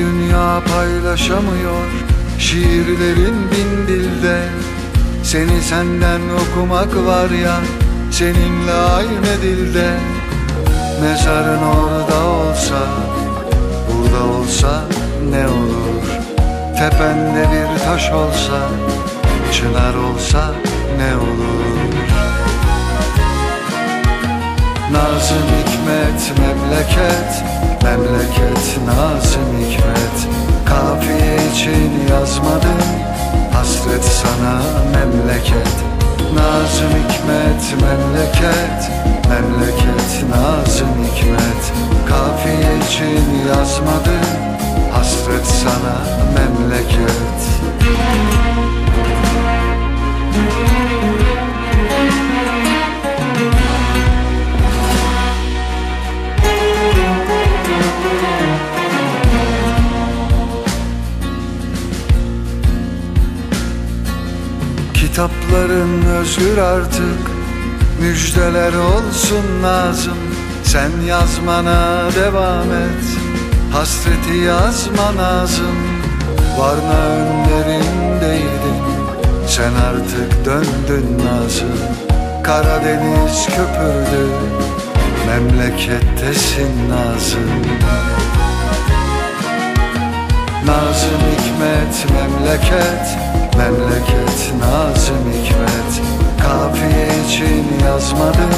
Dünya paylaşamıyor. Şiirlerin bin dilde Seni senden okumak var ya Seninle aynı dilde. Mezarın orada olsa Burada olsa ne olur? Tepende bir taş olsa Çınar olsa ne olur? Nazım Hikmet memleket Memleket Nazım Hikmet. Kafiye için yazmadım Hasret sana memleket. Nazım Hikmet memleket Kitapların özgür artık. Müjdeler olsun lazım. Sen yazmana devam et. Hasreti yazma lazım Varna önlerindeydin Sen artık döndün lazım Karadeniz köpürdü. Memlekettesin nazım. Nazım Hikmet memleket Memleket Nazım Hikmet. Kafiye için yazmadım.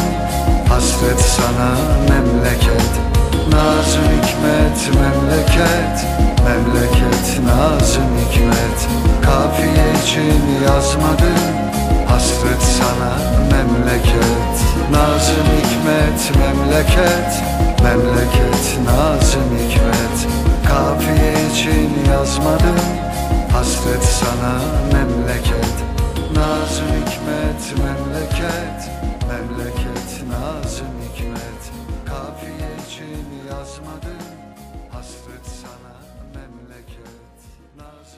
Hasret sana memleket. Nazım Hikmet memleket. Memleket Nazım Hikmet. Kafiye için yazmadım. Hasret sana memleket. Nazım Hikmet memleket. Memleket Nazım Hikmet. Kafiye için yazmadım Hasret sana memleket Nazım Hikmet memleket Memleket Nazım Hikmet. Kafiye için yazmadım Hasret sana memleket Nazım